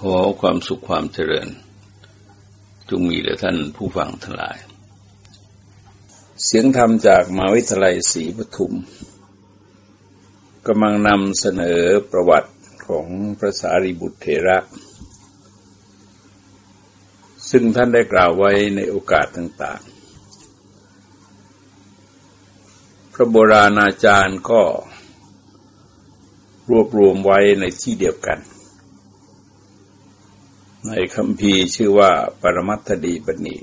ขอความสุขความเจริญ จงมีแด่ท่านผู้ฟังทั้งหลาย เสียงธรรมจากมหาวิทยาลัยศรีปทุมกำลังนำเสนอประวัติของพระสารีบุตรเถระ ซึ่งท่านได้กล่าวไว้ในโอกาสต่าง ๆ พระโบราณอาจารย์ก็รวบรวมไว้ในที่เดียวกัน ในคำพีชื่อว่าปรมัตถดีปณี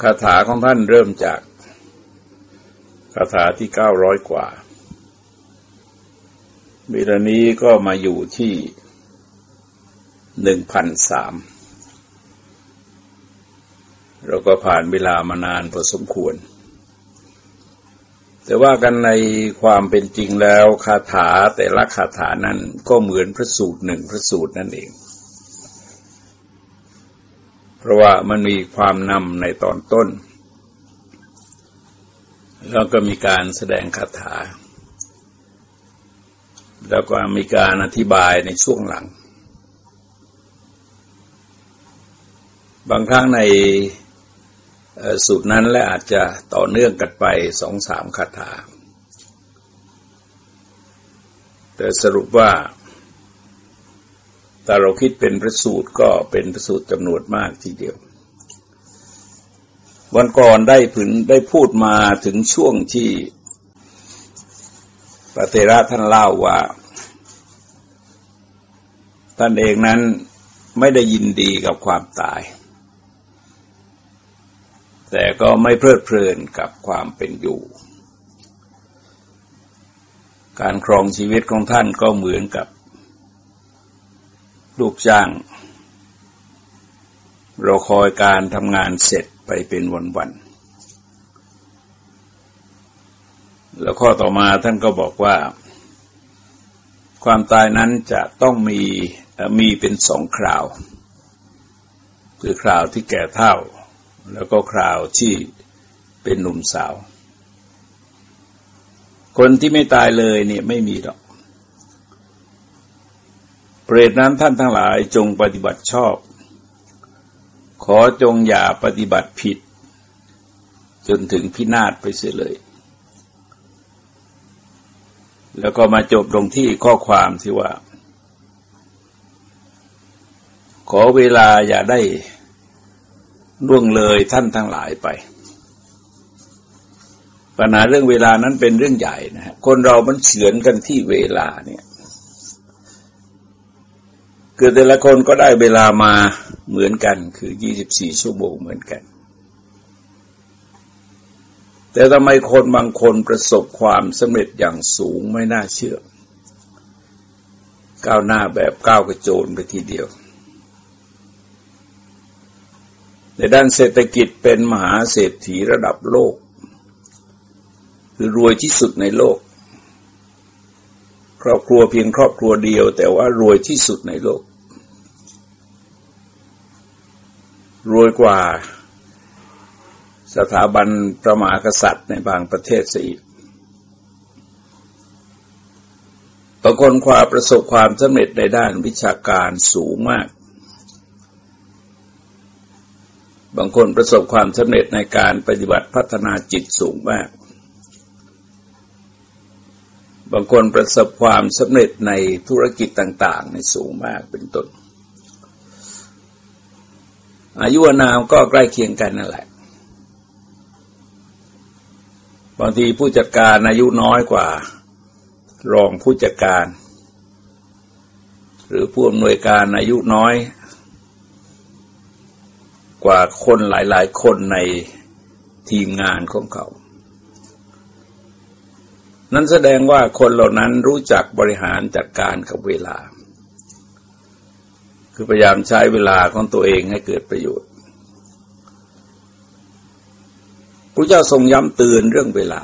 คาถาของท่านเริ่มจากคาถาที่เก้าร้อยกว่าเวลานี้ก็มาอยู่ที่หนึ่งพันสามเราก็ผ่านเวลามานานพอสมควร แต่ว่ากันในความเป็นจริงแล้วคาถาแต่ละคาถานั้นก็เหมือนพระสูตรหนึ่งพระสูตรนั่นเอง เพราะว่ามันมีความนำในตอนต้น แล้วก็มีการแสดงคาถา แล้วก็มีการอธิบายในช่วงหลัง บางครั้งใน สูตรนั้นและอาจจะต่อเนื่องกันไปสองสามคาถา แต่สรุปว่าถ้าเราคิดเป็นพระสูตรก็เป็นพระสูตรจำนวนมากทีเดียว วันก่อนได้ผึนได้พูดมาถึงช่วงที่พระเทระท่านเล่าว่า ท่านเองนั้นไม่ได้ยินดีกับความตาย แต่ก็ไม่เพลิดเพลินกับความเป็นอยู่ การครองชีวิตของท่านก็เหมือนกับ ลูกจ้าง เราคอยการทำงานเสร็จไปเป็นวันๆ แล้วข้อต่อมาท่านก็บอกว่า ความตายนั้นจะต้องมีมีเป็นสองคราว คือคราวที่แก่เท่า แล้วก็คราวที่เป็นหนุ่มสาว คนที่ไม่ตายเลยเนี่ยไม่มีหรอก เปรตนั้นท่านทั้งหลายจงปฏิบัติชอบ ขอจงอย่าปฏิบัติผิด จนถึงพินาศไปเสียเลย แล้วก็มาจบตรงที่ข้อความที่ว่า ขอเวลาอย่าได้ ล่วงเลยท่านทั้งหลายไป ปัญหาเรื่องเวลานั้นเป็นเรื่องใหญ่นะฮะคนเรามันเฉือนกันที่เวลาเนี่ย คือแต่ละคนก็ได้เวลามาเหมือนกัน คือยี่สิบสี่ชั่วโมงเหมือนกัน แต่ทำไมคนบางคนประสบความสำเร็จอย่างสูงไม่น่าเชื่อ ก้าวหน้าแบบก้าวกระโจนไปทีเดียว ในด้านเศรษฐกิจเป็นมหาเศรษฐีระดับโลก คือรวยที่สุดในโลก ครอบครัวเพียงครอบครัวเดียว แต่ว่ารวยที่สุดในโลก รวยกว่าสถาบันประมากษัตริย์ในบางประเทศสีบางคนความประสบความสำเร็จในด้านวิชาการสูงมาก บางคนประสบความสำเร็จในการปฏิบัติพัฒนาจิตสูงมาก บางคนประสบความสำเร็จในธุรกิจต่างๆ ในสูงมากเป็นต้น อายุนามก็ใกล้เคียงกันนั่นแหละ บางทีผู้จัดการอายุน้อยกว่า รองผู้จัดการ หรือผู้อำนวยการอายุน้อย กว่าคนหลาย ๆ คนในทีมงานของเขา นั้นแสดงว่าคนเหล่านั้นรู้จักบริหารจัดการกับเวลา คือพยายามใช้เวลาของตัวเองให้เกิดประโยชน์พระเจ้าทรงย้ำเตือนเรื่องเวลา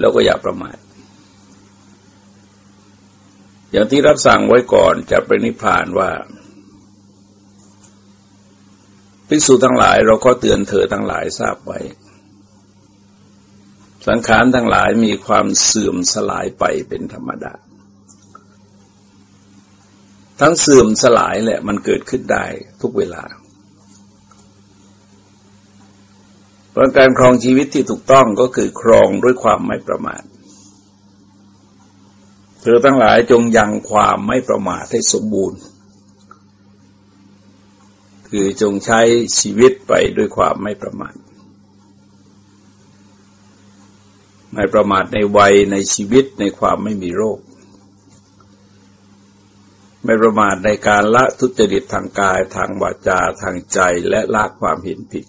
แล้วก็อย่าประมาทอย่างที่รับสั่งไว้ก่อนจะไปนิพพานว่า ภิกษุทั้งหลายเราก็เตือนเธอทั้งหลายทราบไว้ สังขารทั้งหลายมีความเสื่อมสลายไปเป็นธรรมดา ทั้งเสื่อมสลายแหละมันเกิดขึ้นได้ทุกเวลาเพราะการครองชีวิตที่ถูกต้องก็คือครองด้วยความไม่ประมาท เธอทั้งหลายจงยังความไม่ประมาทให้สมบูรณ์ คือจงใช้ชีวิตไปด้วยความไม่ประมาทไม่ประมาทในวัยในชีวิตในความไม่มีโรค ไม่ประมาทในการละทุจริตทางกายทางวาจาทางใจและละความเห็นผิด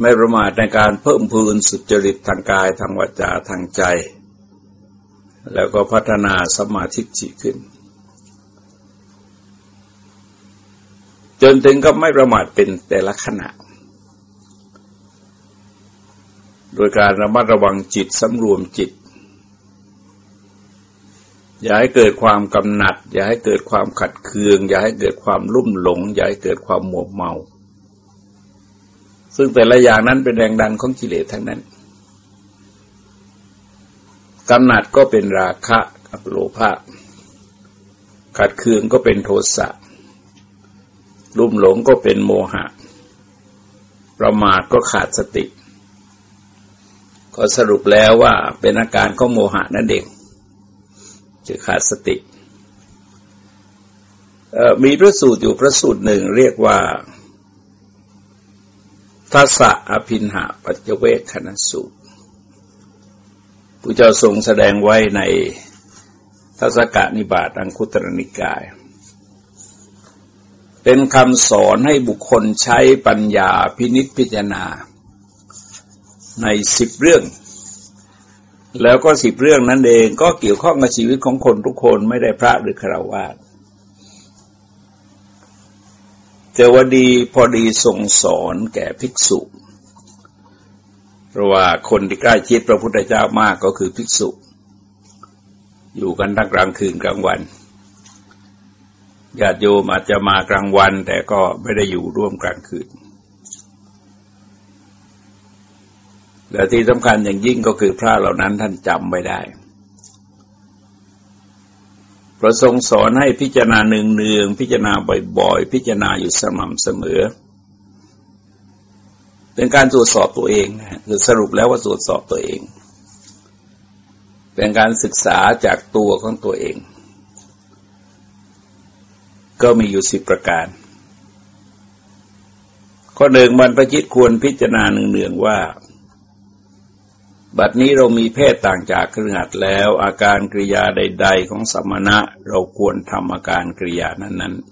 ไม่ประมาทในการเพิ่มพูนสุจริตทางกายทางวาจาทางใจ แล้วก็พัฒนาสมาธิจิขึ้น จนถึงก็ไม่ประมาทเป็นแต่ละขณะ โดยการระมัดระวังจิตสำรวมจิต อย่าให้เกิดความกำหนัด อย่าให้เกิดความขัดเคือง อย่าให้เกิดความลุ่มหลง อย่าให้เกิดความหมวเมา ซึ่งแต่ละอย่างนั้นเป็นแรงดันของกิเลสทั้งนั้นกำหนัดก็เป็นราคะกับโลภะขัดเคืองก็เป็นโทสะ ลุ่มหลงก็เป็นโมหะ ประมาทก็ขาดสติ ก็สรุปแล้วว่าเป็นอาการของโมหะนั่นเองจะขาดสติ มีพระสูตรอยู่พระสูตรหนึ่งเรียกว่าทัศะอภินหาปัจเวคขณสูตรผู้เจ้าทรงแสดงไว้ในทัศกะนิบาตอังคุตรนิกาย เป็นคำสอนให้บุคคลใช้ปัญญาพินิจพิจารณา ในสิบเรื่อง แล้วก็สิบเรื่องนั้นเองก็เกี่ยวข้องกับชีวิตของคนทุกคนไม่ได้พระหรือคราวาสแต่ว่าดีพอดีส่งสอนแก่ภิกษุ เพราะว่าคนที่ใกล้ชิดพระพุทธเจ้ามากก็คือภิกษุ อยู่กันทั้งกลางคืนกลางวัน ญาติโยมอาจจะมากลางวัน แต่ก็ไม่ได้อยู่ร่วมกลางคืน และที่สำคัญอย่างยิ่งก็คือพระเหล่านั้นท่านจำไม่ได้ประทรงสอนให้พิจารณาหนึ่งเนืองพิจารณาบ่อยๆ พิจารณาอยู่สม่ำเสมอ เป็นการตรวจสอบตัวเองคือสรุปแล้วว่าตรวจสอบตัวเอง เป็นการศึกษาจากตัวของตัวเอง ก็มีอยู่สิบประการ ข้อหนึ่งบรรพจิตควรพิจารณาหนึ่งเนืองว่า บัดนี้เรามีเพศต่างจากเครือขัดแล้ว อาการกริยาใด ๆ ของสมณะ เราควรทำอาการกริยานั้น ๆ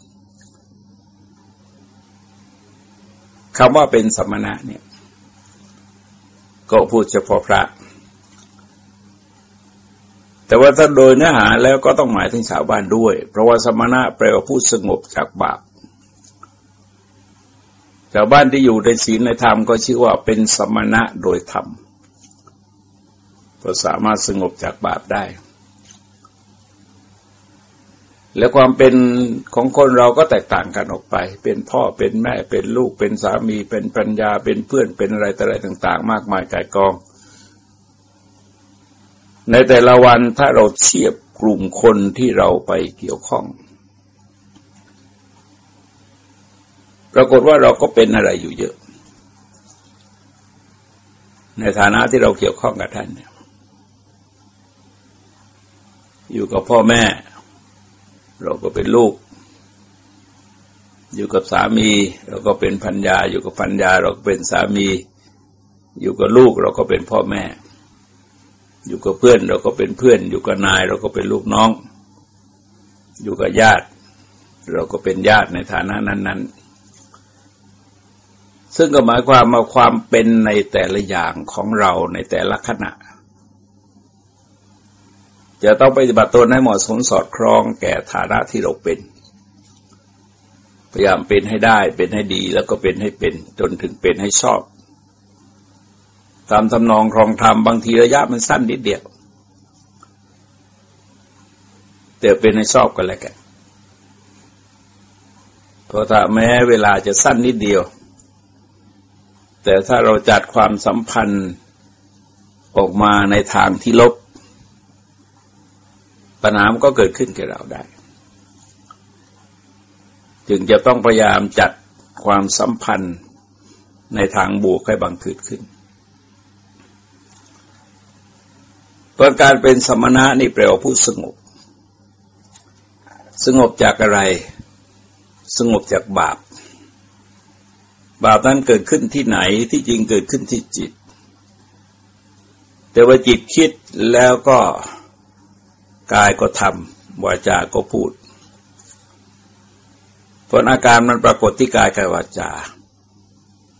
คำว่าเป็นสมณะเนี่ยก็พูดเฉพาะพระ แต่ว่าถ้าโดยเนื้อหาแล้วก็ต้องหมายถึงชาวบ้านด้วย เพราะว่าสมณะแปลว่าผู้สงบจากบาปชาวบ้านที่อยู่ในศีลในธรรมก็ชื่อว่าเป็นสมณะโดยธรรมก็สามารถสงบจากบาปได้ และความเป็นของคนเราก็แตกต่างกันออกไป เป็นพ่อเป็นแม่เป็นลูกเป็นสามีเป็นปัญญาเป็นเพื่อนเป็นอะไรต่ออะไรต่าง ๆ มากมายกายกอง ในแต่ละวันถ้าเราเทียบกลุ่มคนที่เราไปเกี่ยวข้อง ปรากฏว่าเราก็เป็นอะไรอยู่เยอะ ในฐานะที่เราเกี่ยวข้องกับท่านอยู่กับพ่อแม่ เราก็เป็นลูก อยู่กับสามี เราก็เป็นพัญญาอยู่กับพัญญาเราก็เป็นสามี อยู่กับลูกเราก็เป็นพ่อแม่ อยู่กับเพื่อนเราก็เป็นเพื่อน อยู่กับนายเราก็เป็นลูกน้อง อยู่กับญาติ เราก็เป็นญาติในฐานะนั้น ๆ ซึ่งก็หมายความมาความเป็นในแต่ละอย่างของเราในแต่ละขณะ จะต้องปฏิบัติตนให้เหมาะสมสอดคล้องแก่ฐานะที่เราเป็น พยายามเป็นให้ได้เป็นให้ดีแล้วก็เป็นให้เป็น จนถึงเป็นให้ชอบ ตามทำนองครองธรรมบางทีระยะมันสั้นนิดเดียวแต่เป็นให้ชอบกันแล้วกันเพราะถ้าแม้เวลาจะสั้นนิดเดียว แต่ถ้าเราจัดความสัมพันธ์ออกมาในทางที่ลบ ปัญหามก็เกิดขึ้นแก่เราได้ จึงจะต้องพยายามจัดความสัมพันธ์ในทางบวกให้บังเกิดขึ้น เพราะการเป็นสมณะนี่แปลว่าผู้สงบ สงบจากอะไร สงบจากบาป บาปนั้นเกิดขึ้นที่ไหนที่จริงเกิดขึ้นที่จิต แต่ว่าจิตคิดแล้วก็กายก็ทำวาจาก็พูดผลอาการมันปรากฏที่กายกับวาจา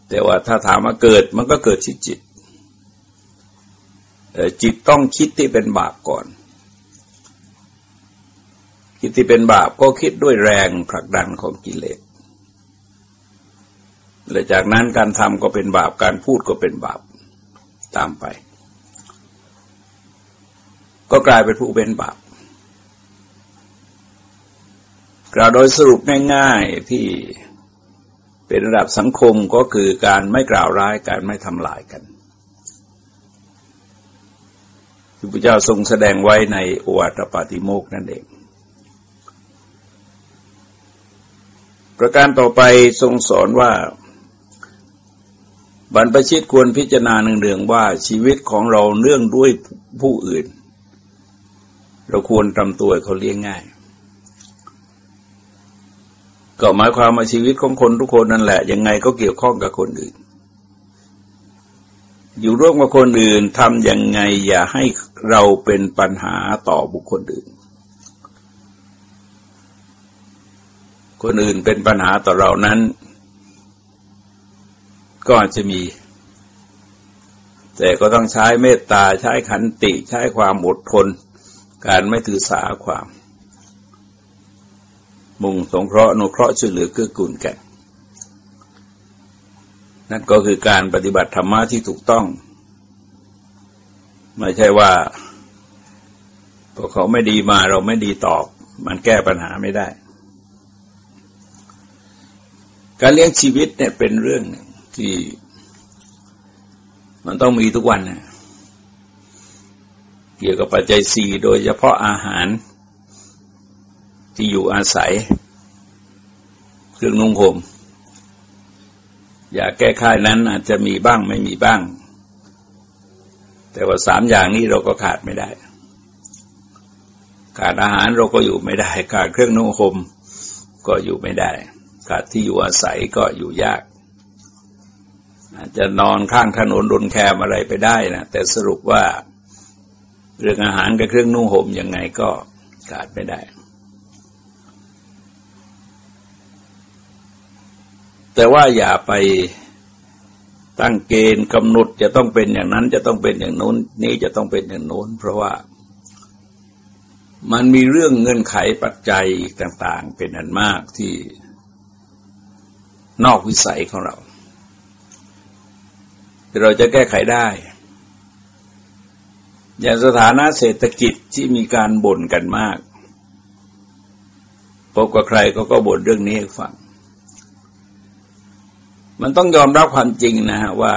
แต่ว่าถ้าถามมาเกิดมันก็เกิดที่จิต จิตต้องคิดที่เป็นบาปก่อน คิดที่เป็นบาปก็คิดด้วยแรงผลักดันของกิเลสและจากนั้นการทำก็เป็นบาปการพูดก็เป็นบาปตามไป ก็กลายเป็นผู้เป็นบาปกล่าวโดยสรุปง่ายๆที่เป็นระดับสังคมก็คือการไม่กล่าวร้ายการไม่ทำลายกัน ที่พระเจ้าทรงแสดงไว้ในโอวาทปาติโมกนั่นเอง ประการต่อไปทรงสอนว่าบรรพชิตควรพิจารณาหนึ่งเดืองว่าชีวิตของเราเนื่องด้วยผู้อื่น เราควรทำตัวเขาเลี้ยงง่าย ก็หมายความว่าชีวิตของคนทุกคนนั่นแหละ ยังไงก็เกี่ยวข้องกับคนอื่น อยู่ร่วมกับคนอื่นทำยังไงอย่าให้เราเป็นปัญหาต่อบุคคลอื่น คนอื่นเป็นปัญหาต่อเรานั้น ก็อาจจะมี แต่ก็ต้องใช้เมตตาใช้ขันติใช้ความอดทน การไม่ถือสาความ มุ่งสงเคราะห์นุเคราะห์ช่วยเหลือเกื้อกูลก่นั่ นั่นก็คือการปฏิบัติธรรมะที่ถูกต้อง ไม่ใช่ว่าพอเขาไม่ดีมาเราไม่ดีตอบ มันแก้ปัญหาไม่ได้ การเลี้ยงชีวิตเนี่ยเป็นเรื่องที่มันต้องมีทุกวันนะเกี่ยวกับปัจจัยสี่โดยเฉพาะอาหาร ที่อยู่อาศัย เครื่องนุ่งห่ม อยากแก้ไขนั้นอาจจะมีบ้างไม่มีบ้าง แต่ว่าสามอย่างนี้เราก็ขาดไม่ได้ ขาดอาหารเราก็อยู่ไม่ได้ ขาดเครื่องนุ่งห่มก็อยู่ไม่ได้ ขาดที่อยู่อาศัยก็อยู่ยากอาจจะนอนข้างถนนดนแคมอะไรไปได้นะแต่สรุปว่าเรื่องอาหารกับเครื่องนุ่งห่มยังไงก็ขาดไม่ได้ แต่ว่าอย่าไปตั้งเกณฑ์กำหนดจะต้องเป็นอย่างนั้น จะต้องเป็นอย่างโน้น นี้จะต้องเป็นอย่างโน้น เพราะว่ามันมีเรื่องเงื่อนไขปัจจัยต่าง ๆ เป็นอันมากที่นอกวิสัยของเราเราจะแก้ไขได้ อย่างสถานะเศรษฐกิจที่มีการบ่นกันมาก พบกับใครก็ก็บ่นเรื่องนี้ให้ฟัง มันต้องยอมรับความจริงนะฮะว่า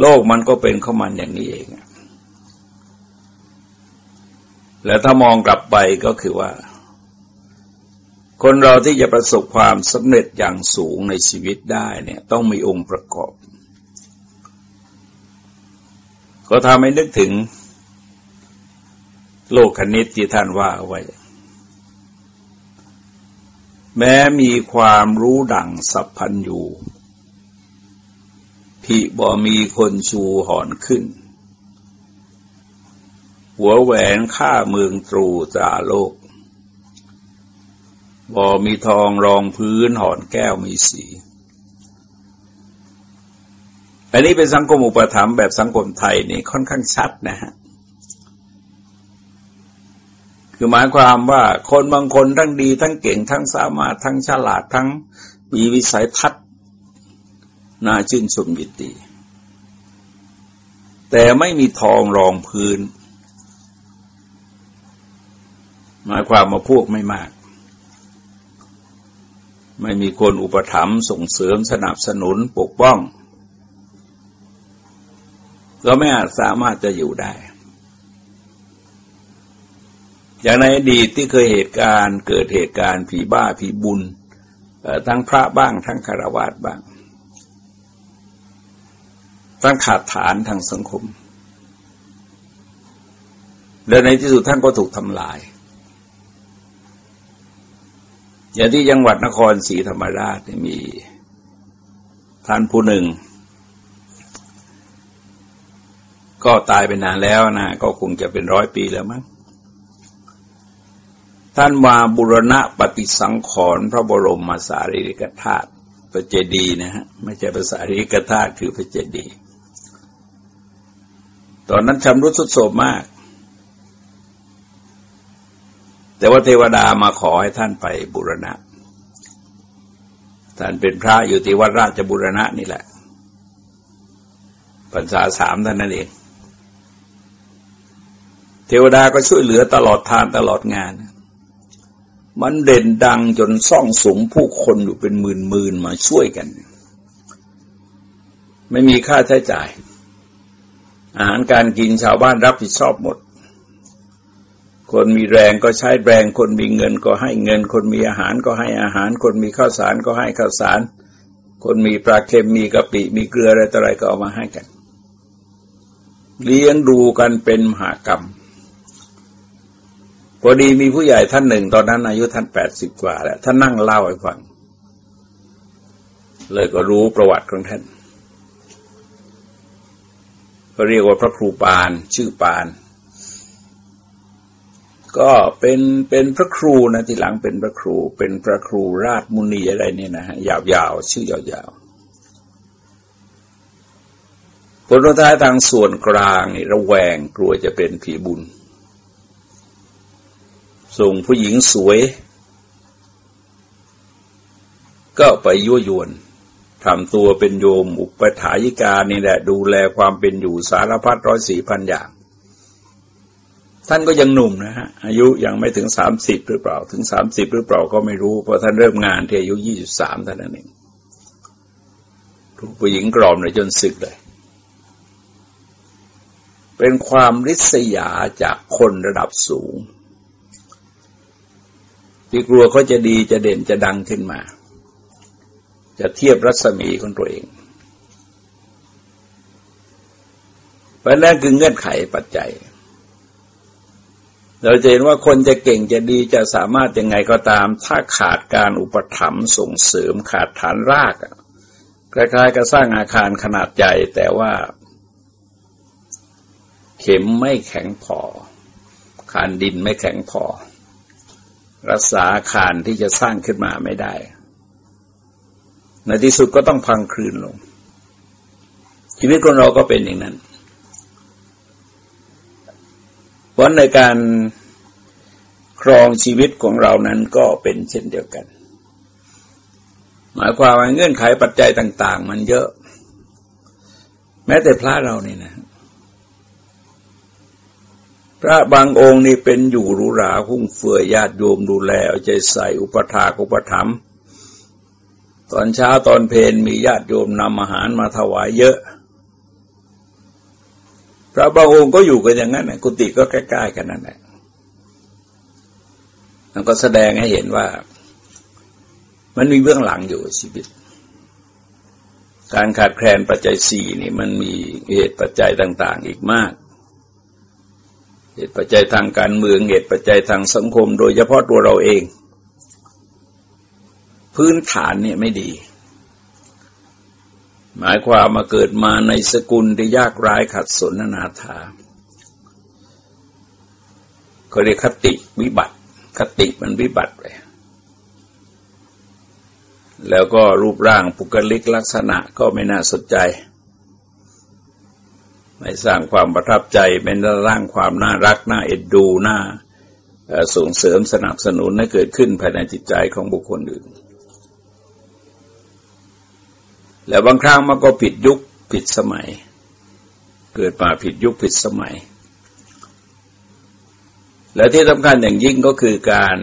โลกมันก็เป็นข้ามันอย่างนี้เอง แล้วถ้ามองกลับไปก็คือว่า คนเราที่จะประสบความสำเร็จอย่างสูงในชีวิตได้เนี่ย ต้องมีองค์ประกอบ ก็ทำให้นึกถึงโลกคณิตที่ท่านว่าไว้ แม้มีความรู้ดังสัพพันอยู่พี่บ่มีคนชูหอนขึ้น หัวแหวนข้าเมืองตรูตราโลก บ่มีทองรองพื้นหอนแก้วมีสี อันนี้เป็นสังคมอุปถัมภ์แบบสังคมไทยนี่ค่อนข้างชัดนะฮะ คือหมายความว่าคนบางคนทั้งดีทั้งเก่งทั้งสามารถทั้งฉลาดทั้งมีวิสัยทัศน์น่าชื่นชมยินดีแต่ไม่มีทองรองพื้น หมายความมาพวกไม่มาก ไม่มีคนอุปถัมภ์ส่งเสริมสนับสนุนปกป้อง ก็ไม่อาจสามารถจะอยู่ได้ อย่างในอดีตที่เคยเหตุการณ์ เกิดเหตุการณ์ผีบ้าผีบุญทั้งพระบ้าง ทั้งคารวาสบ้างตั้งขาดฐานทางสังคม และในที่สุดท่านก็ถูกทำลาย อย่างที่จังหวัดนครศรีธรรมราชมีท่านผู้หนึ่ง ก็ตายไปนานแล้วนะ ก็คงจะเป็นร้อยปีแล้วมั้ง ท่านมาบุรณะปฏิสังขรณ์พระบรมมาสารีริกธาตุพระเจดีย์นะฮะไม่ใช่ภาษาริกธาตุคือพระเจดีย์ตอนนั้นชำรุดสุดโสมมาก แต่ว่าเทวดามาขอให้ท่านไปบุรณะ ท่านเป็นพระอยู่ที่วัดราชบุรณะนี่แหละพรรษาสามท่านนั่นเอง เทวดาก็ช่วยเหลือตลอดทานตลอดงาน มันเด่นดังจนซ่องสูงผู้คนอยู่เป็นหมื่นๆมาช่วยกัน ไม่มีค่าใช้จ่าย อาหารการกินชาวบ้านรับผิดชอบหมด คนมีแรงก็ใช้แรง คนมีเงินก็ให้เงิน คนมีอาหารก็ให้อาหาร คนมีข้าวสารก็ให้ข้าวสาร คนมีปลาเค็มมีกะปิมีเกลืออะไรต่ออะไรก็เอามาให้กัน เลี้ยงดูกันเป็นมหากรรม พอดีมีผู้ใหญ่ท่านหนึ่ง ตอนนั้นอายุท่านแปดสิบกว่าแล้วท่านนั่งเล่าให้ฟัง เลยก็รู้ประวัติของท่านก็เรียกว่าพระครูปานชื่อปาน ก็เป็นเป็นพระครูนะทีหลังเป็นพระครู เป็นพระครูราชมุนีอะไรเนี่ยนะฮะยาวๆชื่อยาวๆผลท้ายทางส่วนกลางนี่ระแวงกลัวจะเป็นผีบุญ ส่งผู้หญิงสวย ก็ไปยั่วยวนทำตัวเป็นโยมอุปถายิกานี่แหละ ดูแลความเป็นอยู่สารพัดร้อยสี่พันอย่าง ท่านก็ยังหนุ่มนะฮะ อายุยังไม่ถึงสามสิบหรือเปล่า ถึงสามสิบหรือเปล่าก็ไม่รู้ เพราะท่านเริ่มงานที่อายุยี่สิบสามท่านนั่นเองถูกผู้หญิงกรอมเลยจนสึกเลย เป็นความริษยาจากคนระดับสูง ที่กลัวเขาจะดีจะเด่นจะดังขึ้นมา จะเทียบรัศมีของตัวเองเพราะนั่นคือเงื่อนไขปัจจัย เราจะเห็นว่าคนจะเก่งจะดีจะสามารถยังไงก็ตาม ถ้าขาดการอุปถัมภ์ส่งเสริมขาดฐานรากคล้ายๆกับสร้างอาคารขนาดใหญ่แต่ว่า เข็มไม่แข็งพอคานดินไม่แข็งพอ รักษาอาคารที่จะสร้างขึ้นมาไม่ได้ ในที่สุดก็ต้องพังคลืนลง ชีวิตของเราก็เป็นอย่างนั้น เพราะในการครองชีวิตของเรานั้นก็เป็นเช่นเดียวกัน หมายความว่าเงื่อนไขปัจจัยต่าง ๆ มันเยอะ แม้แต่พระเราเนี่ยนะ พระบางองค์นี่เป็นอยู่หรูหราหุ่งเฟื่อยญาติโยมดูแลเอาใจใส่อุปถาอุปถัมภ์ตอนเช้าตอนเพลนมีญาติโยมนำอาหารมาถวายเยอะ พระบางองค์ก็อยู่กันอย่างนั้นกุฏิก็ใกล้ๆกันนั่นแหละมันก็แสดงให้เห็นว่า มันมีเบื้องหลังอยู่ชีวิต การขาดแคลนปัจจัยสี่นี่มันมีเหตุปัจจัยต่าง ๆ อีกมาก เหตุปัจจัยทางการเมืองเหตุปัจจัยทางสังคม โดยเฉพาะตัวเราเอง พื้นฐานเนี่ยไม่ดี หมายความมาเกิดมาในสกุลที่ยากร้ายขัดสนนาถาเขาเรียกคติวิบัติ คติมันวิบัติไปแล้วก็รูปร่างปุกลิกลักษณะก็ไม่น่าสนใจ ไม่สร้างความประทับใจเป็นร่างความน่ารักน่าเอ็ดดูน่าส่งเสริมสนับสนุนให้เกิดขึ้นภายในจิตใจของบุคคลอื่น แล้วบางครั้งมันก็ผิดยุคผิดสมัย เกิดมาผิดยุคผิดสมัย และที่สำคัญอย่างยิ่งก็คือการ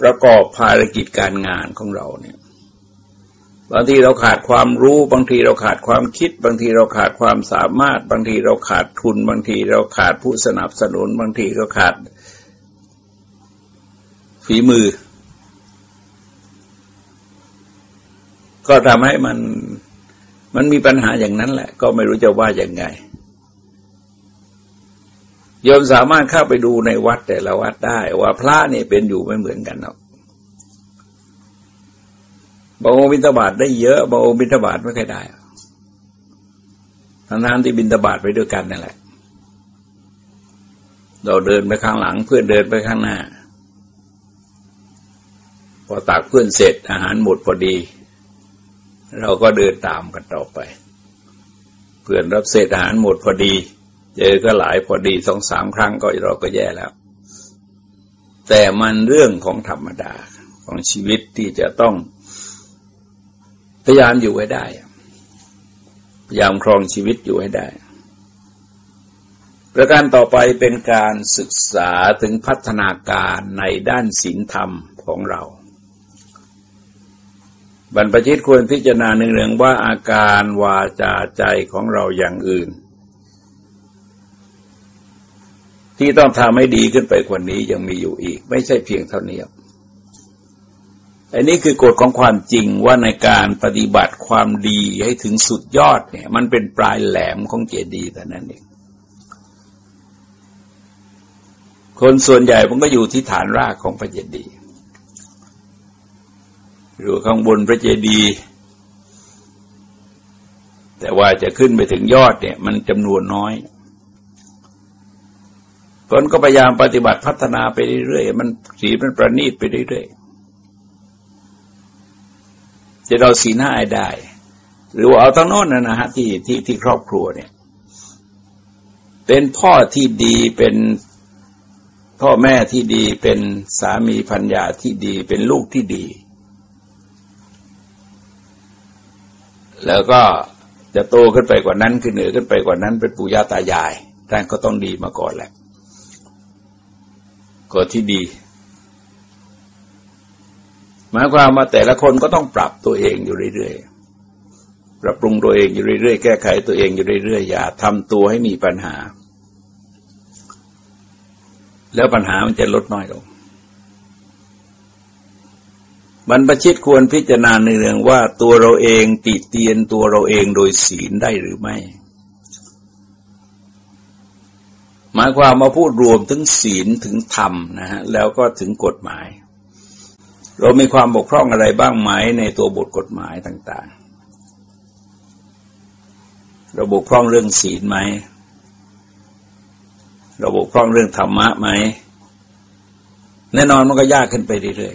ประกอบภารกิจการงานของเราเนี่ย บางทีเราขาดความรู้ บางทีเราขาดความคิด บางทีเราขาดความสามารถ บางทีเราขาดทุน บางทีเราขาดผู้สนับสนุน บางทีเราขาดฝีมือ ก็ทำให้มันมันมีปัญหาอย่างนั้นแหละ ก็ไม่รู้จะว่าอย่างไงโยมสามารถเข้าไปดูในวัดแต่ละวัดได้ ว่าพระเนี่ยเป็นอยู่ไม่เหมือนกันหรอก บางองค์บิณฑบาตได้เยอะบางองค์บิณฑบาตไม่ค่อยได้ทั้งนั้นที่บิณฑบาตไปด้วยกันนั่นแหละ เราเดินไปข้างหลังเพื่อนเดินไปข้างหน้า พอตักเพื่อนเสร็จอาหารหมดพอดี เราก็เดินตามกันต่อไป เพื่อนรับเสร็จอาหารหมดพอดี เจอก็หลายพอดีสองสามครั้งก็เราก็แย่แล้ว แต่มันเรื่องของธรรมดาของชีวิตที่จะต้อง พยายามอยู่ให้ได้ พยายามครองชีวิตอยู่ให้ได้ ประการต่อไปเป็นการศึกษาถึงพัฒนาการในด้านศีลธรรมของเรา บรรพชิตควรพิจารณาเนืองว่าอาการวาจาใจของเราอย่างอื่น ที่ต้องทำให้ดีขึ้นไปกว่านี้ยังมีอยู่อีก ไม่ใช่เพียงเท่านี้ อันนี้คือกฎของความจริงว่าในการปฏิบัติความดีให้ถึงสุดยอดเนี่ย มันเป็นปลายแหลมของเจดีย์แต่นั้นเองคนส่วนใหญ่มันก็อยู่ที่ฐานรากของพระเจดีย์อยู่ข้างบนพระเจดีย์แต่ว่าจะขึ้นไปถึงยอดเนี่ย มันจำนวนน้อย คนก็พยายามปฏิบัติพัฒนาไปเรื่อยๆมันสีมันประณีตไปเรื่อยๆ จะเราสีหน้าได้ หรือว่าเอาทั้งโน้นนะฮะที่ที่ที่ครอบครัวเนี่ย เป็นพ่อที่ดีเป็นพ่อแม่ที่ดีเป็นสามีพัญญาที่ดีเป็นลูกที่ดี แล้วก็จะโตขึ้นไปกว่านั้นขึ้นเหนือขึ้นไปกว่านั้นเป็นปู่ย่าตายายท่านก็ต้องดีมาก่อนแหละก็ที่ดี มายความว่าแต่ละคนก็ต้องปรับตัวเองอยู่เรื่อยๆ ปรับปรุงตัวเองอยู่เรื่อยๆ แก้ไขตัวเองอยู่เรื่อยๆ อย่าทำตัวให้มีปัญหา แล้วปัญหามันจะลดน้อยลงบรรพชิตควรพิจารณาในเรื่องว่าตัวเราเองติเตียนตัวเราเองโดยศีลได้หรือไม่ หมายความมาพูดรวมถึงศีลถึงธรรมนะฮะแล้วก็ถึงกฎหมาย เรามีความบกพร่องอะไรบ้างไหมในตัวบทกฎหมายต่างๆ เราบกพร่องเรื่องศีลไหม เราบกพร่องเรื่องธรรมะไหม แน่นอนมันก็ยากขึ้นไปเรื่อย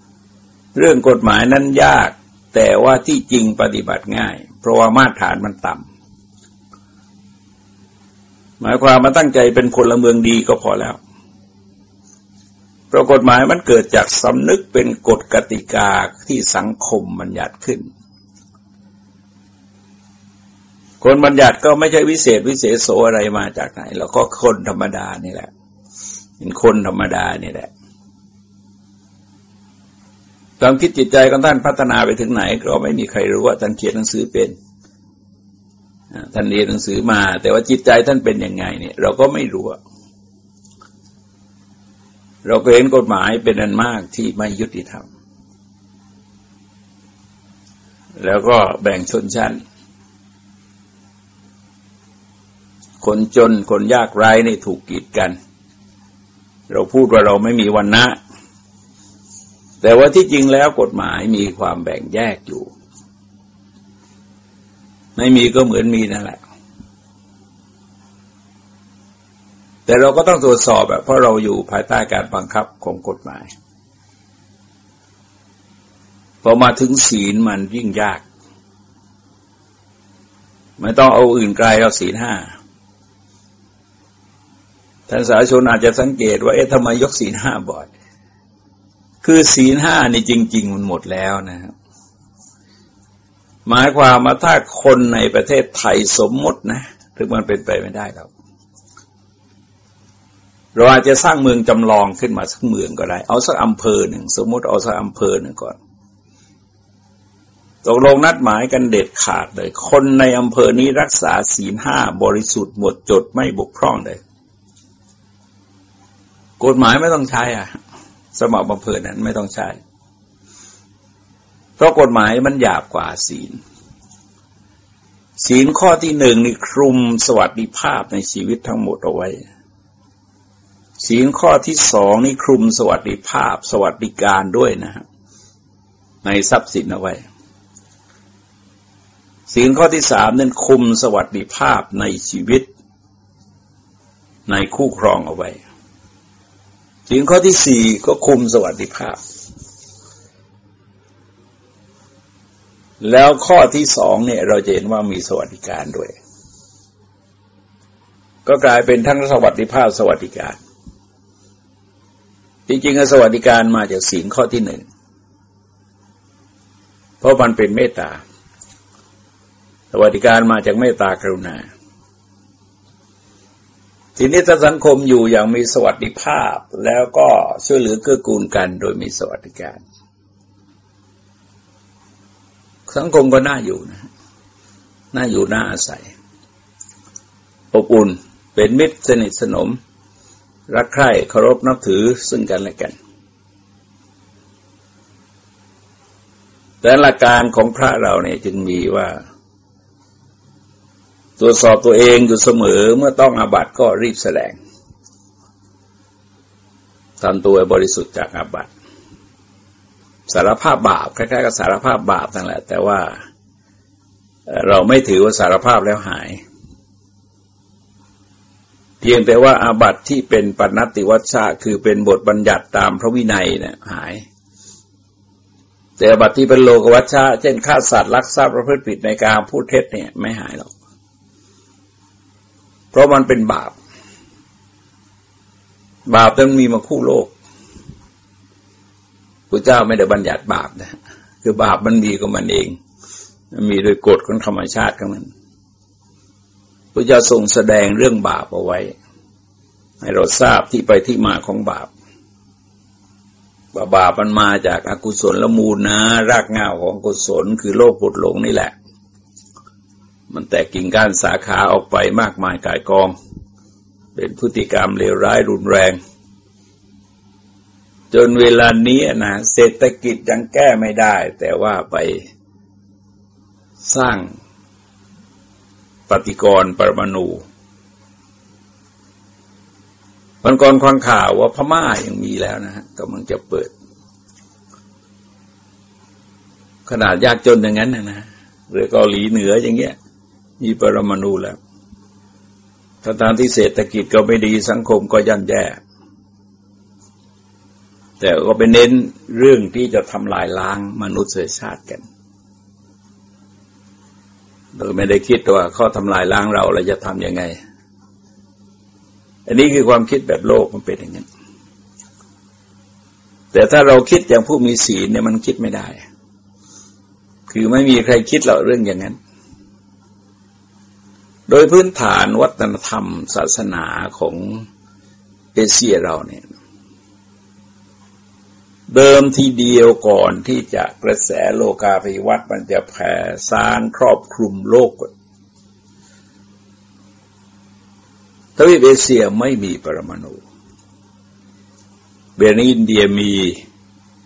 ๆ เรื่องกฎหมายนั้นยากแต่ว่าที่จริงปฏิบัติง่าย เพราะว่ามาตรฐานมันต่ำหมายความมาตั้งใจเป็นพลเมืองดีก็พอแล้ว ราะกฎหมายมันเกิดจากสำนึกเป็นกฎกติกาที่สังคมบัญญัติขึ้น คนบัญญัติก็ไม่ใช่วิเศษวิเศษโสอะไรมาจากไหนแล้วก็คนธรรมดานี่แหละ เป็นคนธรรมดานี่แหละความคิดจิตใจของท่านพัฒนาไปถึงไหน ก็ไม่มีใครรู้ว่าท่านเขียนหนังสือเป็นท่านเรียนหนังสือมา แต่ว่าจิตใจท่านเป็นยังไงเนี่ย เราก็ไม่รู้ เราก็เห็นกฎหมายเป็นอันมากที่ไม่ยุติธรรม แล้วก็แบ่งชนชั้น คนจนคนยากไร้นี่ถูกกีดกัน เราพูดว่าเราไม่มีวันนะแต่ว่าที่จริงแล้วกฎหมายมีความแบ่งแยกอยู่ ไม่มีก็เหมือนมีนั่นแหละ แต่เราก็ต้องตรวจสอบแบบเพราะเราอยู่ภายใต้การบังคับของกฎหมายพอมาถึงศีลมันยิ่งยาก ไม่ต้องเอาอื่นไกลเราศีลห้าท่านสาชนอาจจะสังเกตว่าเอ๊ะทำไมยกศีลห้าบ่อย คือศีลห้านี่จริง ๆ มันหมดแล้วนะครับหมายความมาถ้าคนในประเทศไทยสมมตินะถึงมันเป็นไปไม่ได้แล้ว เราอาจจะสร้างเมืองจำลองขึ้นมาสักเมืองก็ได้ เอาสักอำเภอหนึ่งสมมติเอาสักอำเภอหนึ่งก่อนตกลงนัดหมายกันเด็ดขาดเลย คนในอำเภอนี้รักษาศีลห้าบริสุทธิ์หมดจดไม่บกพร่องเลย กฎหมายไม่ต้องใช้อะ สมัครอำเภอนั้นไม่ต้องใช้ เพราะกฎหมายมันหยาบกว่าศีล ศีลข้อที่หนึ่งนี่คลุมสวัสดิภาพในชีวิตทั้งหมดเอาไว้ ศีลข้อที่สองนี่คลุมสวัสดิภาพ สวัสดิการด้วยนะครับในทรัพย์สินเอาไว้ ศีลข้อที่สามนั้นคุมสวัสดิภาพในชีวิต ในคู่ครองเอาไว้ ศีลข้อที่สี่ก็คุมสวัสดิภาพ แล้วข้อที่สองเนี่ยเราจะเห็นว่ามีสวัสดิการด้วย ก็กลายเป็นทั้งสวัสดิภาพสวัสดิการ จริงๆสวัสดิการมาจากศีลข้อที่หนึ่ง เพราะมันเป็นเมตตา สวัสดิการมาจากเมตตากรุณา ทีนี้ถ้าสังคมอยู่อย่างมีสวัสดิภาพแล้วก็ช่วยเหลือเกื้อกูลกันโดยมีสวัสดิการ สังคมก็น่าอยู่นะ น่าอยู่น่าอาศัย อบอุ่น เป็นมิตรสนิทสนม รักใคร่เคารพนับถือซึ่งกันและกัน แต่หลักการของพระเราเนี่ยจึงมีว่า ตรวจสอบตัวเองอยู่เสมอเมื่อต้องอาบัติก็รีบแสดงทำตัวบริสุทธิ์จากอาบัติสารภาพบาปคล้ายๆกับสารภาพบาปนั่นแหละ แต่ว่าเราไม่ถือว่าสารภาพแล้วหาย พียงแต่ว่าอาบัติที่เป็นปณติวัชชะคือเป็นบทบัญญัติตามพระวินัยเนี่ยหาย แต่อาบัติที่เป็นโลกวัชชะเช่นฆ่าสัตว์ลักทรัพย์ประพฤติผิดในการพูดเท็จเนี่ยไม่หายหรอก เพราะมันเป็นบาป บาปต้องมีมาคู่โลกพระเจ้าไม่ได้บัญญัติบาปนะคือบาปมันมีกับมันเอง มันมีโดยกฎของธรรมชาติของมัน พระเจ้าทรงแสดงเรื่องบาปเอาไว้ ให้เราทราบที่ไปที่มาของบาปว่าบาปมันมาจากอากุศลละมูลนะ รากเหง้าของกุศลคือโลภปุดหลงนี่แหละ มันแตกกิ่งก้านสาขาออกไปมากมายกายกอง เป็นพฤติกรรมเลวร้ายรุนแรง จนเวลานี้นะเศรษฐกิจยังแก้ไม่ได้ แต่ว่าไปสร้าง ปฏิกรปรมาณูมันก่อนควางข่าวว่าพม่ายังมีแล้วนะฮะกำลังจะเปิด ขนาดยากจนอย่างนั้นนะนะหรือเกาหลีเหนืออย่างเงี้ย มีปรมาณูแล้วถ้าตามที่เศรษฐกิจก็ไม่ดีสังคมก็ย่ำแย่ แต่ก็ไปเน้นเรื่องที่จะทำลายล้างมนุษยชาติกัน โดยไม่ได้คิดว่าเขาทำลายล้างเราเราจะทำยังไง อันนี้คือความคิดแบบโลกมันเป็นอย่างนั้นแต่ถ้าเราคิดอย่างผู้มีศีลเนี่ยมันคิดไม่ได้ คือไม่มีใครคิดเราเรื่องอย่างนั้น โดยพื้นฐานวัฒนธรรม ศาสนาของเอเชียเราเนี่ย เดิมทีเดียวก่อนที่จะกระแสโลกาภิวัตน์มันจะแผ่ซานครอบคลุมโลกทวีปเอเชียไม่มีปรมาณูเบรนอินเดียมี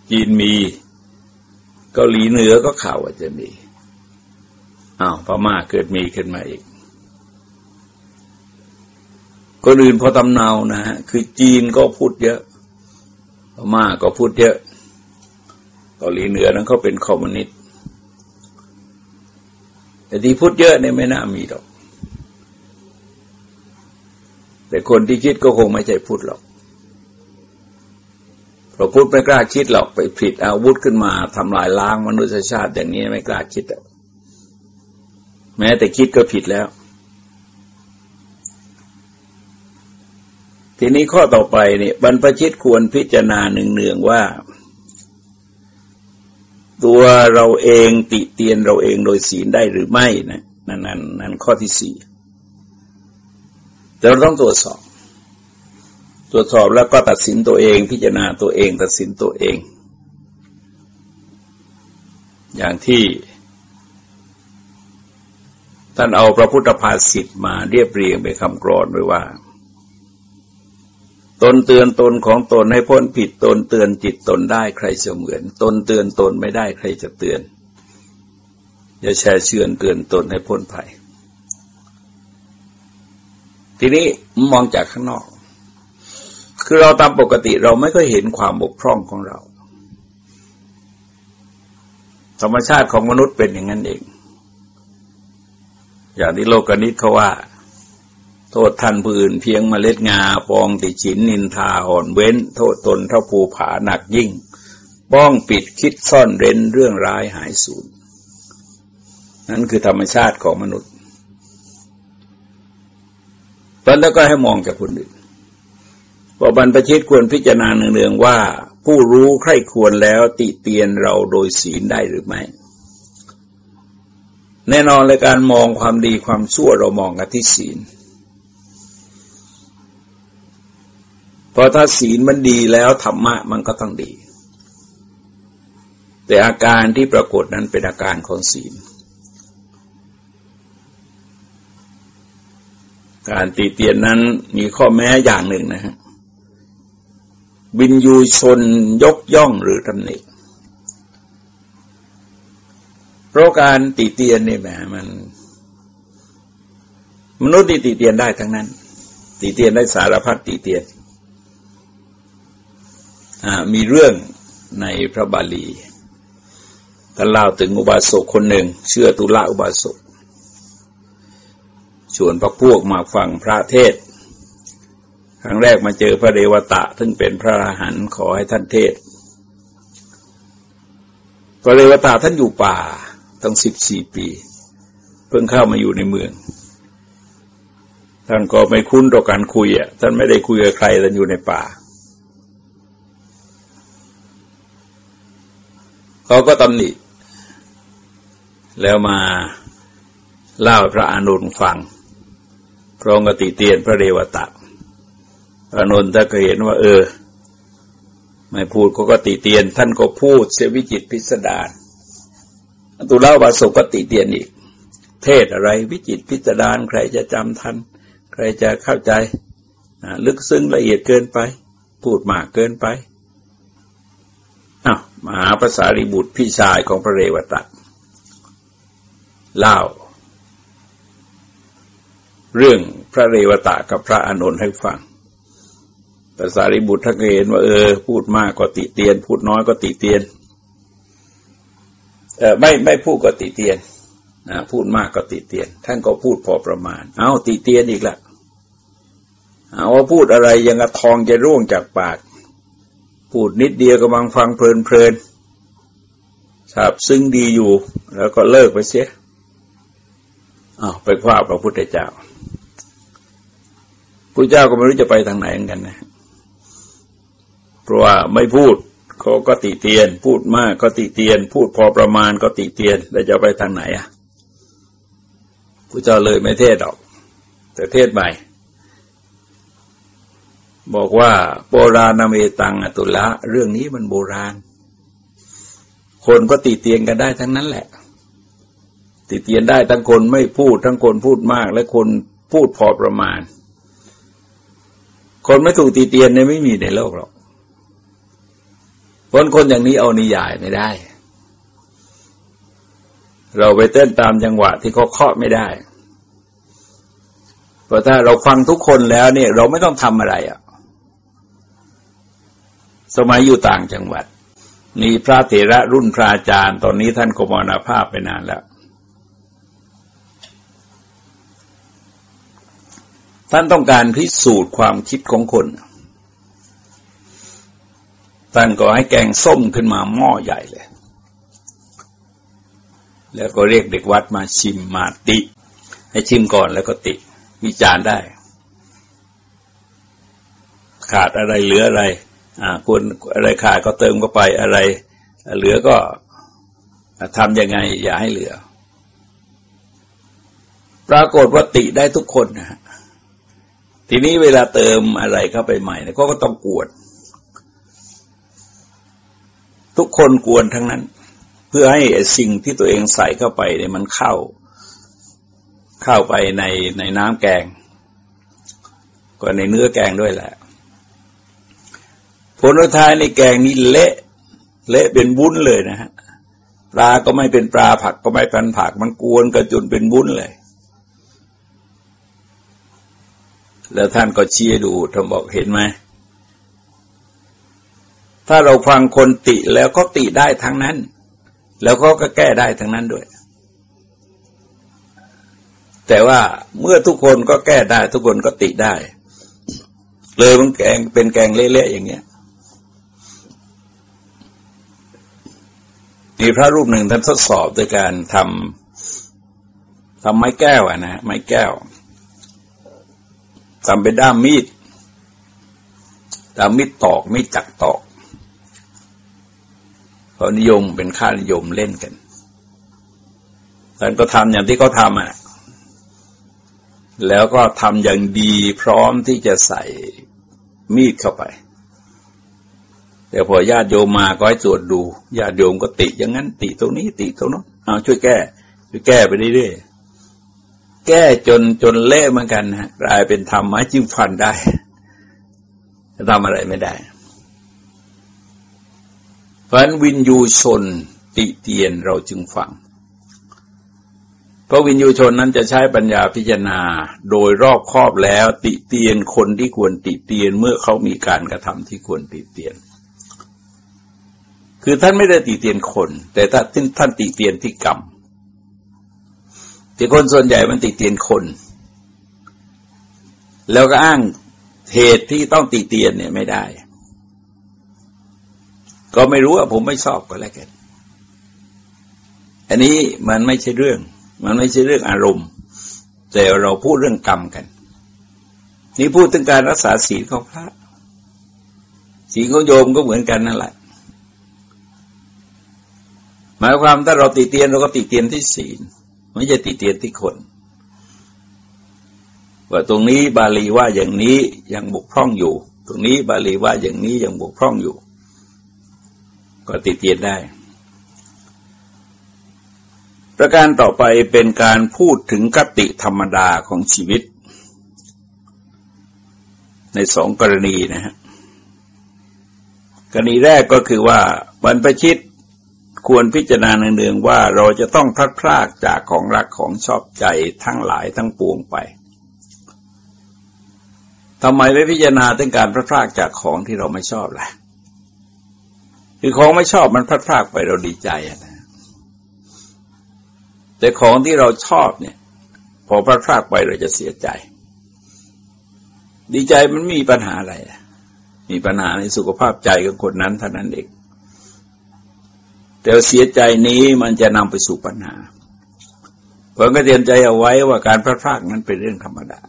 จีนมีเกาหลีเหนือก็ข่าวว่าจะมีอ้าวพม่าเกิดมีขึ้นมาอีกคนอื่นพอตำเนานะฮะคือจีนก็พูดเยอะ ม่าก็พูดเยอะเกาหลีเหนือนั้นเขาเป็นคอมมิวนิสต์แต่ที่พูดเยอะเนี่ยไม่น่ามีหรอก แต่คนที่คิดก็คงไม่ใช่พูดหรอกเราพูดไม่กล้าคิดหรอกไปผิดอาวุธขึ้นมาทำลายล้างมนุษยชาติอย่างนี้ไม่กล้าคิดแม้แต่คิดก็ผิดแล้ว ทีนี้ข้อต่อไปเนี่ยบรรพชิตควรพิจารณาหนึ่งเนืองว่า ตัวเราเองติเตียนเราเองโดยศีลได้หรือไม่นะนั่นนั่นนั่นข้อที่สี่แต่เราต้องตรวจสอบ ตรวจสอบแล้วก็ตัดสินตัวเอง พิจารณาตัวเอง ตัดสินตัวเอง อย่างที่ท่านเอาพระพุทธภาษิตมาเรียบเรียงเป็นคำกรอนไว้ว่า ตนเตือนตนของตนให้พ้นผิดตนเตือนจิตตนได้ใครจะเหมือน ตนเตือนตนไม่ได้ใครจะเตือน อย่าแช่เชื่อนเตือนตนให้พ้นภัย ทีนี้มองจากข้างนอก คือเราตามปกติเราไม่ก็เห็นความบกพร่องของเรา ธรรมชาติของมนุษย์เป็นอย่างนั้นเอง อย่างที่โลกนิตเขาว่า โทษท่านผู้อื่นเพียงมเมล็ดงาปองติฉินนินทาอ่อนเว้น โทษตนเท่าภูผาหนักยิ่ง ป้องปิดคิดซ่อนเร้นเรื่องร้ายหายสูญนั่นคือธรรมชาติของมนุษย์ตอนแล้วก็ให้มองจากคนอื่นว่าบรรพชิตควรพิจารณาเนืองๆว่า ผู้รู้ใคร่ควรแล้วติเตียนเราโดยศีลได้หรือไม่แน่นอนเลยการมองความดีความชั่วเรามองกันที่ศีล พอถ้าศีลมันดีแล้วธรรมะมันก็ต้องดี แต่อาการที่ปรากฏนั้นเป็นอาการของศีล การตีเตียนนั้นมีข้อแม้อย่างหนึ่งนะฮะบินยูชนยกย่องหรือตำหนิเพราะการติเตียนนี่แหมมัน มนุษย์นี่ติเตียนได้ทั้งนั้นติเตียนได้สารพัดติเตียน มีเรื่องในพระบาลีท่านเล่าถึงอุบาสกคนหนึ่ง เชื่อตุละอุบาสกชวนพระพวกมาฟังพระเทศ ครั้งแรกมาเจอพระเดวตะซึ่งเป็นพระอรหันต์ขอให้ท่านเทศ พระเดวตะท่านอยู่ป่าตั้งสิบสี่ปี เพิ่งเข้ามาอยู่ในเมือง ท่านก็ไม่คุ้นต่อการคุยอะท่านไม่ได้คุยกับใครท่านอยู่ในป่า เขาก็ตำหนิ แล้วมาเล่าพระอนุนฟัง พระองค์ติเตียนพระเรวตะพระนนท์ถ้าเคยเห็นว่า เออ ไม่พูดก็ก็ติเตียน ท่านก็พูดเสวิจิตพิสดารตุลาวาสุกติเตียนอีก เทศอะไรวิจิตพิจารใครจะจำทัน ใครจะเข้าใจ ลึกซึ้งละเอียดเกินไป พูดมากเกินไป มหาภาษาริบุตรพี่ชายของพระเรวตะเล่า เรื่องพระเรวตะกับพระอานนท์ให้ฟังภาษาริบุตรท่านเห็นว่าเออ พูดมากก็ติเตียน พูดน้อยก็ติเตียนเออไม่ไม่พูดก็ติเตียนนะพูดมากก็ติเตียน ท่านก็พูดพอประมาณ เอาติเตียนอีกละเอาว่าพูดอะไรยังกระทองจะร่วงจากปาก พูดนิดเดียวกำลังฟังเพลินเพลินสาบซึ้งดีอยู่ แล้วก็เลิกไปเสียอ้าวไปคว้าพระพุทธเจ้าพระเจ้าก็ไม่รู้จะไปทางไหนกันนะ เพราะว่าไม่พูดเขาก็ติเตียน พูดมากก็ติเตียน พูดพอประมาณก็ติเตียน แล้วจะไปทางไหนอะพระเจ้าเลยไม่เทศออก แต่เทศใหม่ บอกว่าโบราณเมตังอตุละเรื่องนี้มันโบราณ คนก็ติเตียนกันได้ทั้งนั้นแหละ ติเตียนได้ทั้งคนไม่พูดทั้งคนพูดมาก และคนพูดพอประมาณ คนไม่ถูกติเตียนเนี่ยไม่มีในโลกหรอกคนคนอย่างนี้เอานิยายไม่ได้ เราไปเต้นตามจังหวะที่เขาเคาะไม่ได้เพราะถ้าเราฟังทุกคนแล้วเนี่ย เราไม่ต้องทำอะไรอะ่ะ สมัยอยู่ต่างจังหวัด มีพระเถระรุ่นพระอาจารย์ ตอนนี้ท่านกมรณภาพไปนานแล้ว ท่านต้องการพิสูจน์ความคิดของคน ท่านก็ให้แกงส้มขึ้นมาหม้อใหญ่เลย แล้วก็เรียกเด็กวัดมาชิมมาติ ให้ชิมก่อนแล้วก็ติวิจารณ์ได้ ขาดอะไรเหลืออะไร ควรอะไรขาดก็เติมเข้าไปอะไร เหลือก็ทำยังไง อย่าให้เหลือ ปรากฏว่าติได้ทุกคนนะทีนี้เวลาเติมอะไรเข้าไปใหม่เนี่ยก็ก็ต้องกวนทุกคนกวนทั้งนั้น เพื่อให้สิ่งที่ตัวเองใส่เข้าไปเนี่ยมันเข้า เข้าไปในในน้ำแกง ก็ในเนื้อแกงด้วยแหละ ผลท้ายในแกงนี้เละเละเป็นบุ้นเลยนะฮะปลาก็ไม่เป็นปลาผักก็ไม่เป็นผัก มันกวนกระจุนเป็นบุ้นเลย แล้วท่านก็เชียดูท่านบอกเห็นไหมถ้าเราฟังคนติแล้วก็ติได้ทั้งนั้น แล้วก็ก็แก้ได้ทั้งนั้นด้วย แต่ว่าเมื่อทุกคนก็แก้ได้ ทุกคนก็ติได้ เลยมันแกงเป็นแกงเละๆอย่างเงี้ย มีพระรูปหนึ่งท่านทดสอบโดยการทำทำไม้แก้วอะนะไม้แก้วทำเป็นด้ามมีดด้ามมีดตอกมีดจักตอกเขานิยมเป็นค่านิยมเล่นกันท่านก็ทำอย่างที่เขาทำอะ แล้วก็ทำอย่างดีพร้อมที่จะใส่มีดเข้าไป แต่พอญาติโยมมาก็ให้ตรวจดูญาติโยมก็ติอย่างนั้น ติตรงนี้ ติตรงนั้นเอาช่วยแก้ช่วยแก้ไปเรื่อยๆแก้จนจนเละเหมือนกันนะกลายเป็นทำไม้จิ้มฟันได้จะทำอะไรไม่ได้เพราะนั้นวินยูชนติเตียนเราจึงฟังเพราะวินยูชนนั้นจะใช้ปัญญาพิจารณาโดยรอบครอบแล้วติเตียนคนที่ควรติเตียนเมื่อเขามีการกระทำที่ควรติเตียน คือท่านไม่ได้ติเตียนคน แต่ท่านท่านติเตียนที่กรรมแต่คนส่วนใหญ่มันติเตียนคน แล้วก็อ้างเหตุที่ต้องติเตียนเนี่ยไม่ได้ ก็ไม่รู้ว่าผมไม่ชอบก็แล้วกันอันนี้มันไม่ใช่เรื่อง มันไม่ใช่เรื่องอารมณ์ แต่เราพูดเรื่องกรรมกัน นี่พูดถึงการรักษาศีลของพระศีลของโยมก็เหมือนกันนั่นแหละ หมายความถ้าเราติเตียนเราก็ติเตียนที่ศีลไม่ใช่ติเตียนที่คน ว่าตรงนี้บาลีว่าอย่างนี้ยังบกพร่องอยู่ ตรงนี้บาลีว่าอย่างนี้ยังบกพร่องอยู่ ก็ติเตียนได้ ประการต่อไปเป็นการพูดถึงกติธรรมดาของชีวิต ในสองกรณีนะฮะกรณีแรกก็คือว่าบรรพชิต ควรพิจารณาเนืองๆว่าเราจะต้องพลัดพรากจากของรักของชอบใจทั้งหลายทั้งปวงไปทำไมไม่พิจารณาถึงการพลัดพรากจากของที่เราไม่ชอบล่ะ คือของไม่ชอบมันพลัดพรากไปเราดีใจนะแต่ของที่เราชอบเนี่ย พอพลัดพรากไปเราจะเสียใจ ดีใจมันมีปัญหาอะไร มีปัญหาในสุขภาพใจของคนนั้นเท่านั้นเอง แต่เสียใจนี้มันจะนำไปสู่ปัญหาผมก็เตรียมใจเอาไว้ว่าการพลาดพลาดนั้นเป็นเรื่องธรรมดา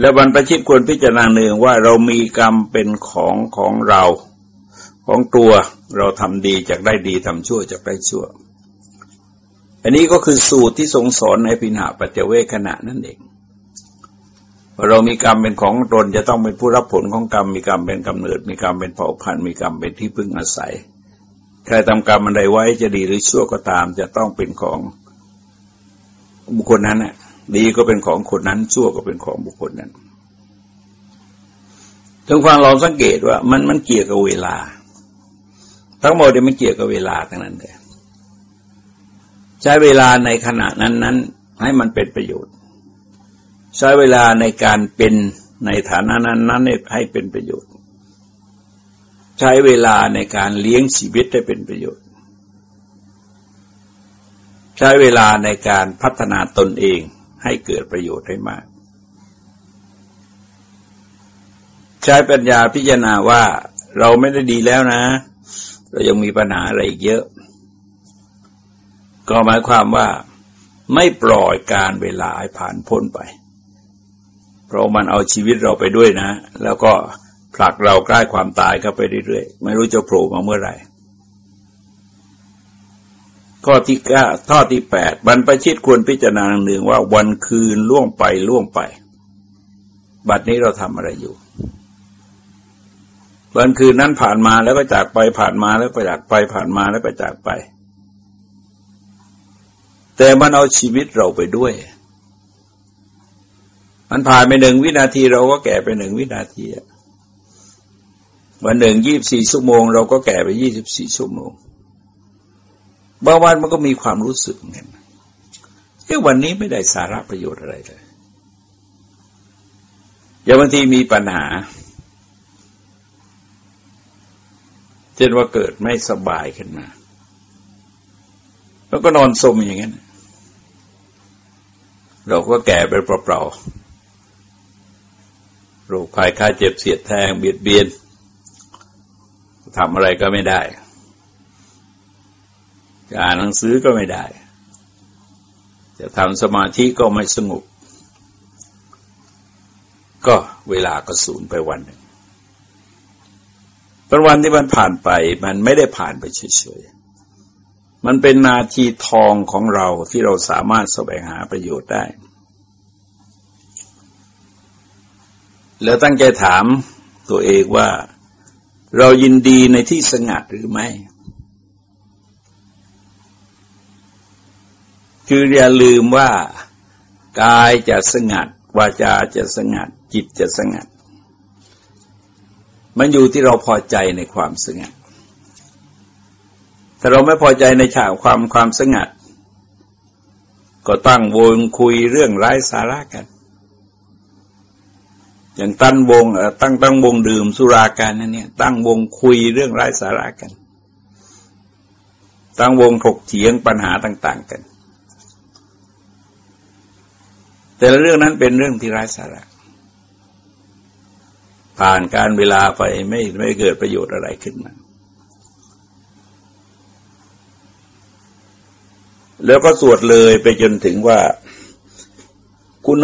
แล้วบรรพชิตควรพิจารณาเนืองว่าเรามีกรรมเป็นของของเราของตัวเราทำดีจากได้ดีทำชั่วจากได้ชั่ว อันนี้ก็คือสูตรที่ทรงสอนในปิณหาปัจเจเวขณะนั่นเอง เรามีกรรมเป็นของตนจะต้องเป็นผู้รับผลของกรรม มีกรรมเป็นกำเนิด มีกรรมเป็นเผ่าพันธุ์มีกรรมเป็นที่พึ่งอาศัย ใครทำกรรมอะไรไว้จะดีหรือชั่วก็ตาม จะต้องเป็นของบุคคลนั้นน่ะดีก็เป็นของคนนั้นชั่วก็เป็นของบุคคลนั้นทั้งฟังเราสังเกตว่ามันมันเกี่ยวกับเวลา ทั้งหมดเนี่ยมันเกี่ยวกับเวลาทั้งนั้นเลยใช้เวลาในขณะนั้นนั้นให้มันเป็นประโยชน์ ใช้เวลาในการเป็นในฐานะนั้นนั้นให้เป็นประโยชน์ ใช้เวลาในการเลี้ยงชีวิตให้เป็นประโยชน์ ใช้เวลาในการพัฒนาตนเองให้เกิดประโยชน์ให้มาก ใช้ปัญญาพิจารณาว่าเราไม่ได้ดีแล้วนะ เรายังมีปัญหาอะไรอีกเยอะ ก็หมายความว่าไม่ปล่อยการเวลาให้ผ่านพ้นไป เพราะมันเอาชีวิตเราไปด้วยนะ แล้วก็ผลักเราใกล้ความตายเข้าไปเรื่อยๆ ไม่รู้จะโผล่มาเมื่อไหร่ ข้อที่เก้าข้อที่แปดบรรพชิตควรพิจารณาหนึ่งว่าวันคืนล่วงไปล่วงไป บัดนี้เราทำอะไรอยู่วันคืนนั้นผ่านมาแล้วก็จากไปผ่านมาแล้วก็จากไปผ่านมาแล้วก็จากไป แต่มันเอาชีวิตเราไปด้วย มันผ่านไปหนึ่งวินาทีเราก็แก่ไปหนึ่งวินาทีวันหนึ่งยี่บสี่ชั่วโมง เราก็แก่ไปยี่สิบสี่ชั่วโมงบางวันมันก็มีความรู้สึกเหมือนกันเอ่วันนี้ไม่ได้สาระประโยชน์อะไรเลยอย่างบางทีมีปัญหา เช่นว่าเกิดไม่สบายขึ้นมา แล้วก็นอนสมอย่างนั้นเราก็แก่ไปเปล่าๆ โรคภัยค่าเจ็บเสียดแทงเบียดเบียนทำอะไรก็ไม่ได้จะอ่านหนังสือก็ไม่ได้ จะทำสมาธิก็ไม่สงบ ก็เวลาก็สูญไปวันหนึ่งเป็นวันที่มันผ่านไป มันไม่ได้ผ่านไปเฉยๆ มันเป็นนาทีทองของเราที่เราสามารถแสวงหาประโยชน์ได้ แล้วตั้งใจถามตัวเองว่า เรายินดีในที่สงัดหรือไม่ คืออย่าลืมว่ากายจะสงัด วาจาจะสงัด จิตจะสงัด มันอยู่ที่เราพอใจในความสงัดถ้าเราไม่พอใจในฉากความความสงัด ก็ตั้งวงคุยเรื่องไร้สาระกัน อย่างตั้งวงตั้งตั้งวงดื่มสุรากันนั่นเนี่ย ตั้งวงคุยเรื่องไร้สาระกัน ตั้งวงถกเถียงปัญหาต่าง ๆ กัน แต่ละเรื่องนั้นเป็นเรื่องที่ไร้สาระ ผ่านการเวลาไปไม่ไม่เกิดประโยชน์อะไรขึ้นมาแล้วก็สวดเลยไปจนถึงว่า คุณ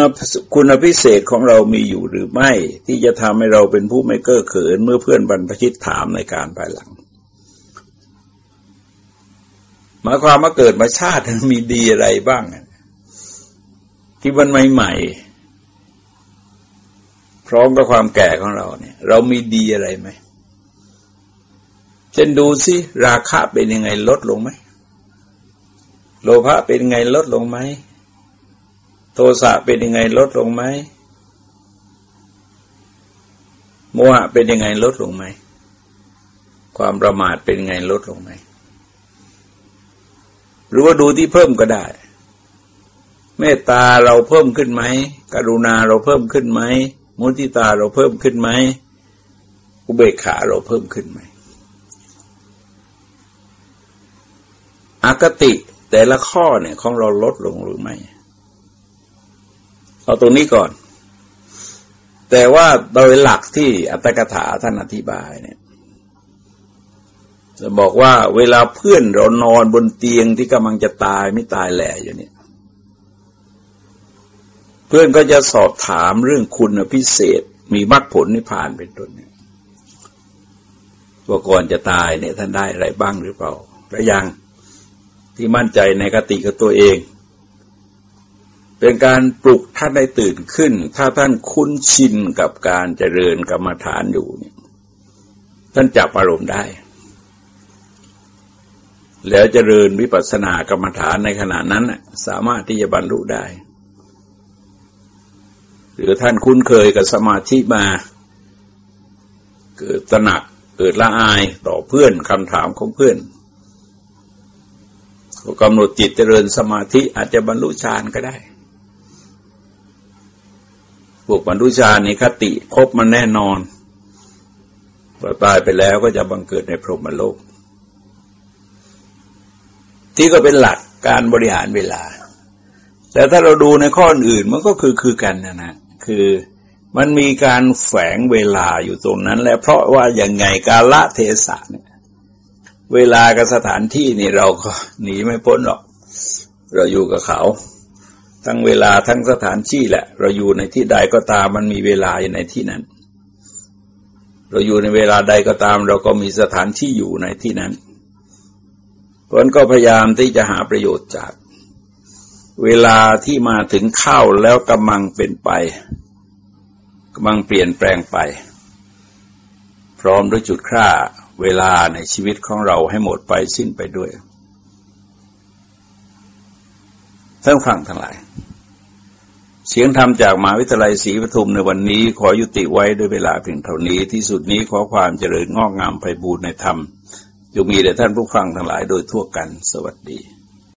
คุณพิเศษของเรามีอยู่หรือไม่ ที่จะทำให้เราเป็นผู้ไม่เก้อเขิน เมื่อเพื่อนบรรพชิตถามในการภายหลังหมายความว่าเกิดมาชาติมีดีอะไรบ้าง ที่วันใหม่ๆพร้อมกับความแก่ของเราเนี่ย เรามีดีอะไรไหมเช่นดูสิราคะเป็นยังไงลดลงไหมโลภะเป็นไงลดลงไหม โทสะเป็นยังไงลดลงไหมโมหะเป็นยังไงลดลงไหม ความประมาทเป็นยังไงลดลงไหม หรือว่าดูที่เพิ่มก็ได้ เมตตาเราเพิ่มขึ้นไหม กรุณาเราเพิ่มขึ้นไหม มุติตาเราเพิ่มขึ้นไหม อุเบกขาเราเพิ่มขึ้นไหมอากติแต่ละข้อเนี่ยของเราลดลงหรือไม่ เอาตรงนี้ก่อน แต่ว่าโดยหลักที่อัตถกถาท่านอธิบายเนี่ย จะบอกว่าเวลาเพื่อนเรานอนบนเตียงที่กำลังจะตายไม่ตายแหล่อยู่เนี่ย เพื่อนก็จะสอบถามเรื่องคุณพิเศษมีมรรคผลนิพพานเป็นต้นเนี่ยว่าก่อนจะตายเนี่ยท่านได้อะไรบ้างหรือเปล่าและยังที่มั่นใจในกติกับตัวเอง เป็นการปลุกท่านได้ตื่นขึ้น ถ้าท่านคุ้นชินกับการเจริญกรรมฐานอยู่เนี่ยท่านจับอารมณ์ได้ แล้วเจริญวิปัสสนากรรมฐานในขณะนั้นสามารถที่จะบรรลุได้ หรือท่านคุ้นเคยกับสมาธิมา เกิดตระหนักเกิดละอายต่อเพื่อนคำถามของเพื่อนกำหนดจิตเจริญสมาธิอาจจะบรรลุฌานก็ได้ พวกบรรลุฌานนี่คติครบมันแน่นอนพอตายไปแล้วก็จะบังเกิดในพรหมโลก ที่ก็เป็นหลักการบริหารเวลา แต่ถ้าเราดูในข้ออื่นมันก็คือคือกันนะนะคือมันมีการแฝงเวลาอยู่ตรงนั้น และเพราะว่าอย่างไงกาละเทศะเนี่ยเวลากับสถานที่นี่เราก็หนีไม่พ้นหรอก เราอยู่กับเขา ทั้งเวลาทั้งสถานที่แหละ เราอยู่ในที่ใดก็ตามมันมีเวลาอยู่ในที่นั้น เราอยู่ในเวลาใดก็ตาม เราก็มีสถานที่อยู่ในที่นั้นเพราะนั้นก็พยายามที่จะหาประโยชน์จาก เวลาที่มาถึงเข้าแล้วกำลังเป็นไปกำลังเปลี่ยนแปลงไป พร้อมด้วยจุดค่าเวลาในชีวิตของเราให้หมดไปสิ้นไปด้วย ท่านฟังทั้งหลาย เสียงธรรมจากมหาวิทยาลัยศรีปทุมในวันนี้ขอยุติไว้ด้วยเวลาเพียงเท่านี้ที่สุดนี้ขอความเจริญงอกงามไปบูรณนธรรมจงมีแด่ท่านผู้ฟังทั้งหลายโดยทั่วกันสวัสดี